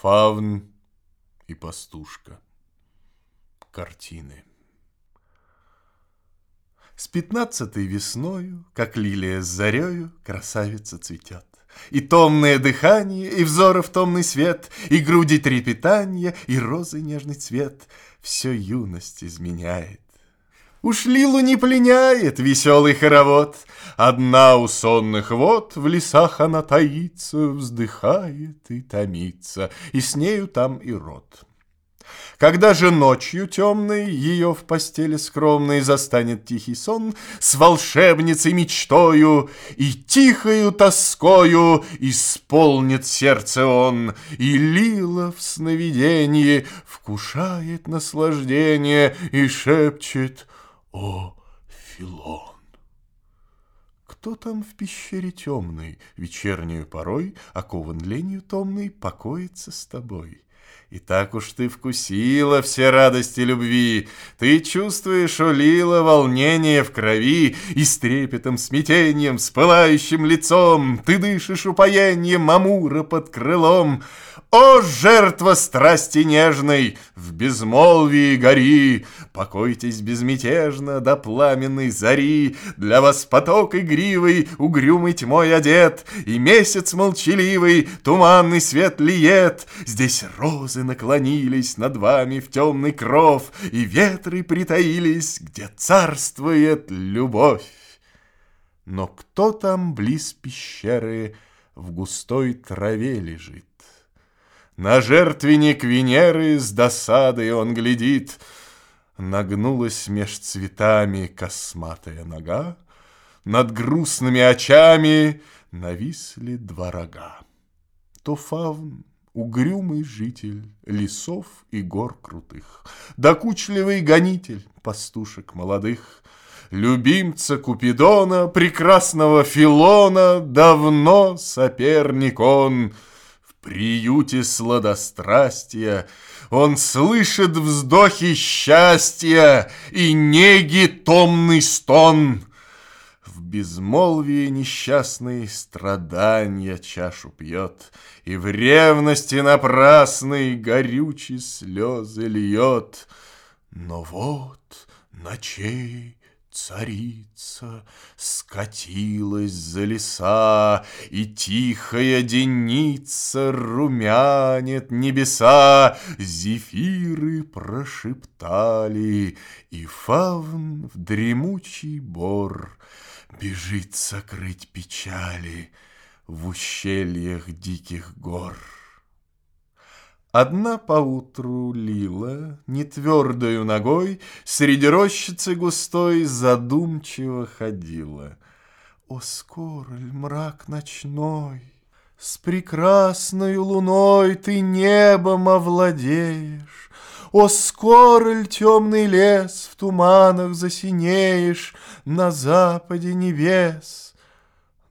Фавн и пастушка. Картины. С пятнадцатой весною, как лилия с зарею, красавица цветет. И томное дыхание, и взоров томный свет, И груди трепетания, и розы нежный цвет Все юность изменяет. Уж Лилу не пленяет веселый хоровод, Одна у сонных вод в лесах она таится, Вздыхает и томится, и с нею там и род. Когда же ночью темной ее в постели скромной застанет тихий сон С волшебницей мечтою и тихою тоскою Исполнит сердце он, и лила в сновидении Вкушает наслаждение и шепчет «О, Филон!» Кто там в пещере темной, вечернюю порой, Окован ленью томной, покоится с тобой? И так уж ты вкусила все радости любви, Ты чувствуешь, улила волнение в крови, И с трепетом, смятением, с пылающим лицом Ты дышишь упоением Амура под крылом. О, жертва страсти нежной, в безмолвии гори, Покойтесь безмятежно до пламенной зари, Для вас поток игривый, угрюмый тьмой одет, И месяц молчаливый, туманный свет лиет. Здесь розы наклонились над вами в темный кров, И ветры притаились, где царствует любовь. Но кто там близ пещеры в густой траве лежит? На жертвенник Венеры с досадой он глядит. Нагнулась меж цветами косматая нога, Над грустными очами нависли два рога. То фавн, угрюмый житель Лесов и гор крутых, Докучливый гонитель пастушек молодых, Любимца Купидона, прекрасного Филона, Давно соперник он — приюте сладострастия Он слышит вздохи счастья И неги томный стон. В безмолвии несчастный страдания чашу пьет И в ревности напрасной горючие слезы льет. Но вот ночей Царица скатилась за леса, И тихая деница румянит небеса. Зефиры прошептали, И фавн в дремучий бор Бежит сокрыть печали В ущельях диких гор. Одна поутру лила, не твердою ногой, Среди рощицы густой задумчиво ходила. О, скоро ль мрак ночной, С прекрасной луной ты небом овладеешь? О, скоро ль темный лес в туманах засинеешь На западе небес?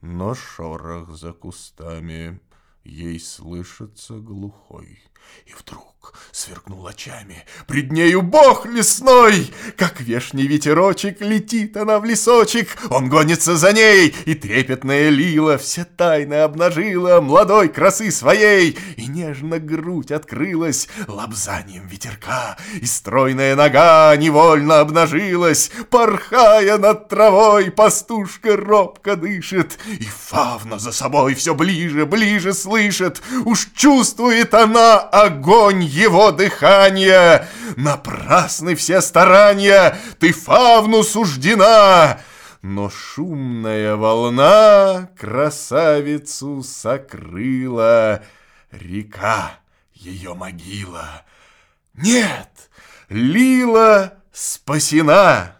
Но шорох за кустами ей слышится глухой. И вдруг сверкнул очами, пред нею бог лесной, Как вешний ветерочек летит она в лесочек, Он гонится за ней, и трепетная лила Все тайны обнажила молодой красы своей, И нежно грудь открылась лобзанием ветерка, И стройная нога невольно обнажилась, Порхая над травой, пастушка робко дышит, И фавна за собой все ближе, ближе слышит, Уж чувствует она огонь его дыхания. Напрасны все старания, ты фавну суждена. Но шумная волна красавицу сокрыла, Река ее могила. Нет, Лила спасена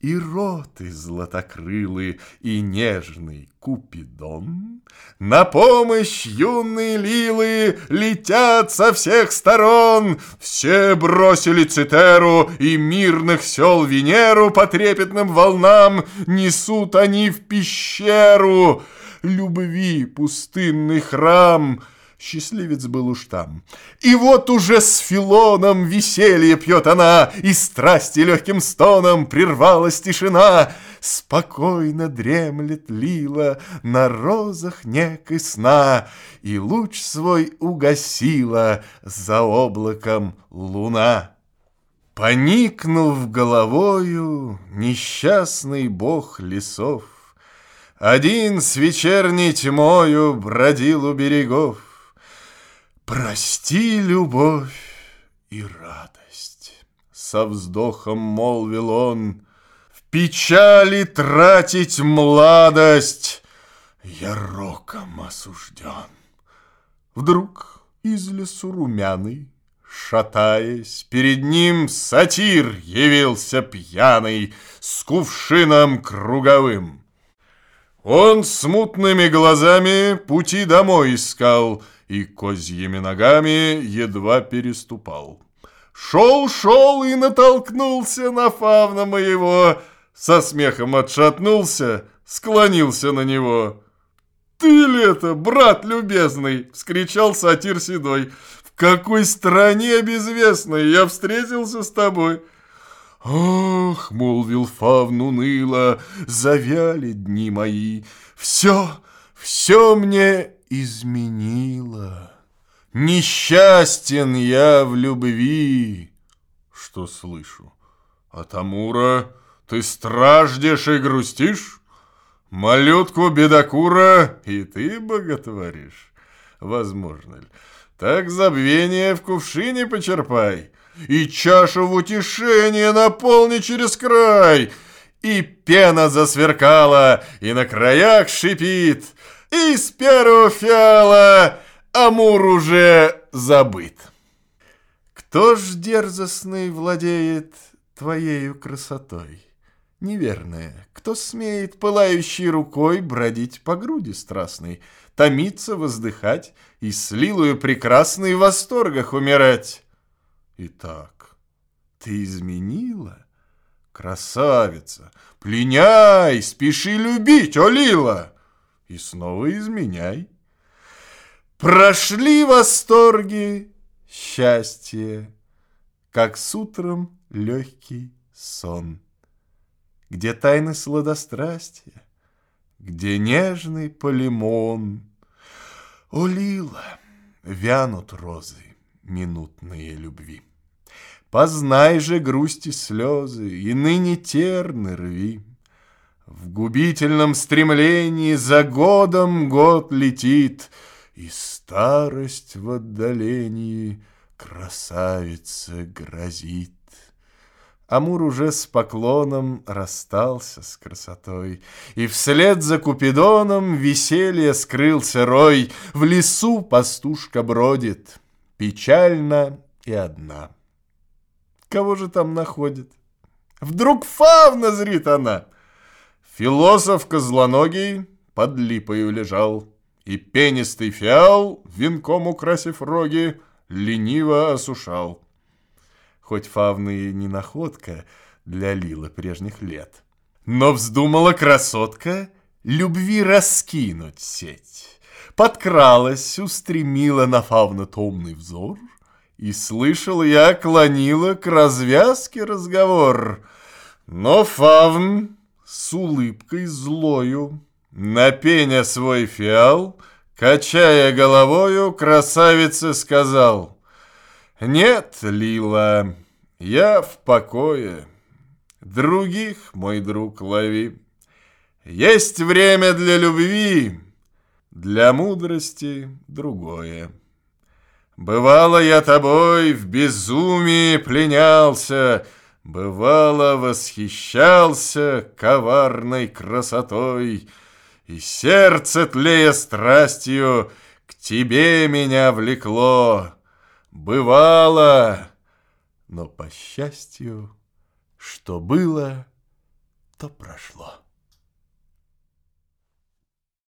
и роты златокрылы, и нежный Купидон. На помощь юные лилы летят со всех сторон. Все бросили Цитеру и мирных сел Венеру по трепетным волнам несут они в пещеру. Любви пустынный храм — Счастливец был уж там. И вот уже с Филоном веселье пьет она, И страсти легким стоном прервалась тишина. Спокойно дремлет лила на розах некой сна, И луч свой угасила за облаком луна. Поникнув головою, несчастный бог лесов, Один с вечерней тьмою бродил у берегов. Прости, любовь и радость, Со вздохом молвил он, В печали тратить младость Я роком осужден. Вдруг из лесу румяный, Шатаясь, перед ним сатир явился пьяный С кувшином круговым. Он смутными глазами пути домой искал — и козьими ногами едва переступал. Шел, шел и натолкнулся на фавна моего, со смехом отшатнулся, склонился на него. «Ты ли это, брат любезный?» — вскричал сатир седой. «В какой стране безвестной я встретился с тобой?» «Ох!» — молвил Фавн уныло, — «завяли дни мои. Все, все мне изменила. Несчастен я в любви. Что слышу? От Амура ты страждешь и грустишь? Малютку бедокура и ты боготворишь? Возможно ли? Так забвение в кувшине почерпай, И чашу в утешение наполни через край, И пена засверкала, и на краях шипит — из первого фиала Амур уже забыт. Кто ж дерзостный владеет твоею красотой? Неверная, кто смеет пылающей рукой бродить по груди страстной, томиться, воздыхать и с лилою прекрасной в восторгах умирать? Итак, ты изменила? Красавица, пленяй, спеши любить, о Лила! и снова изменяй. Прошли восторги, счастье, как с утром легкий сон. Где тайны сладострастия, где нежный полимон. О, лила, вянут розы минутные любви. Познай же грусти слезы, и ныне терны рви. В губительном стремлении за годом год летит, И старость в отдалении красавице грозит. Амур уже с поклоном расстался с красотой, И вслед за Купидоном веселье скрылся рой, В лесу пастушка бродит, печально и одна. Кого же там находит? Вдруг фавна зрит она — Философ козлоногий под липою лежал, И пенистый фиал, венком украсив роги, Лениво осушал. Хоть фавны не находка для Лила прежних лет, Но вздумала красотка любви раскинуть сеть. Подкралась, устремила на фавна томный взор, И слышал я, клонила к развязке разговор. Но фавн с улыбкой злою, на пеня свой фиал, качая головою, красавице сказал, «Нет, Лила, я в покое, других, мой друг, лови. Есть время для любви, для мудрости другое. Бывало я тобой в безумии пленялся, Бывало, восхищался коварной красотой, И сердце, тлея страстью, к тебе меня влекло. Бывало, но, по счастью, что было, то прошло.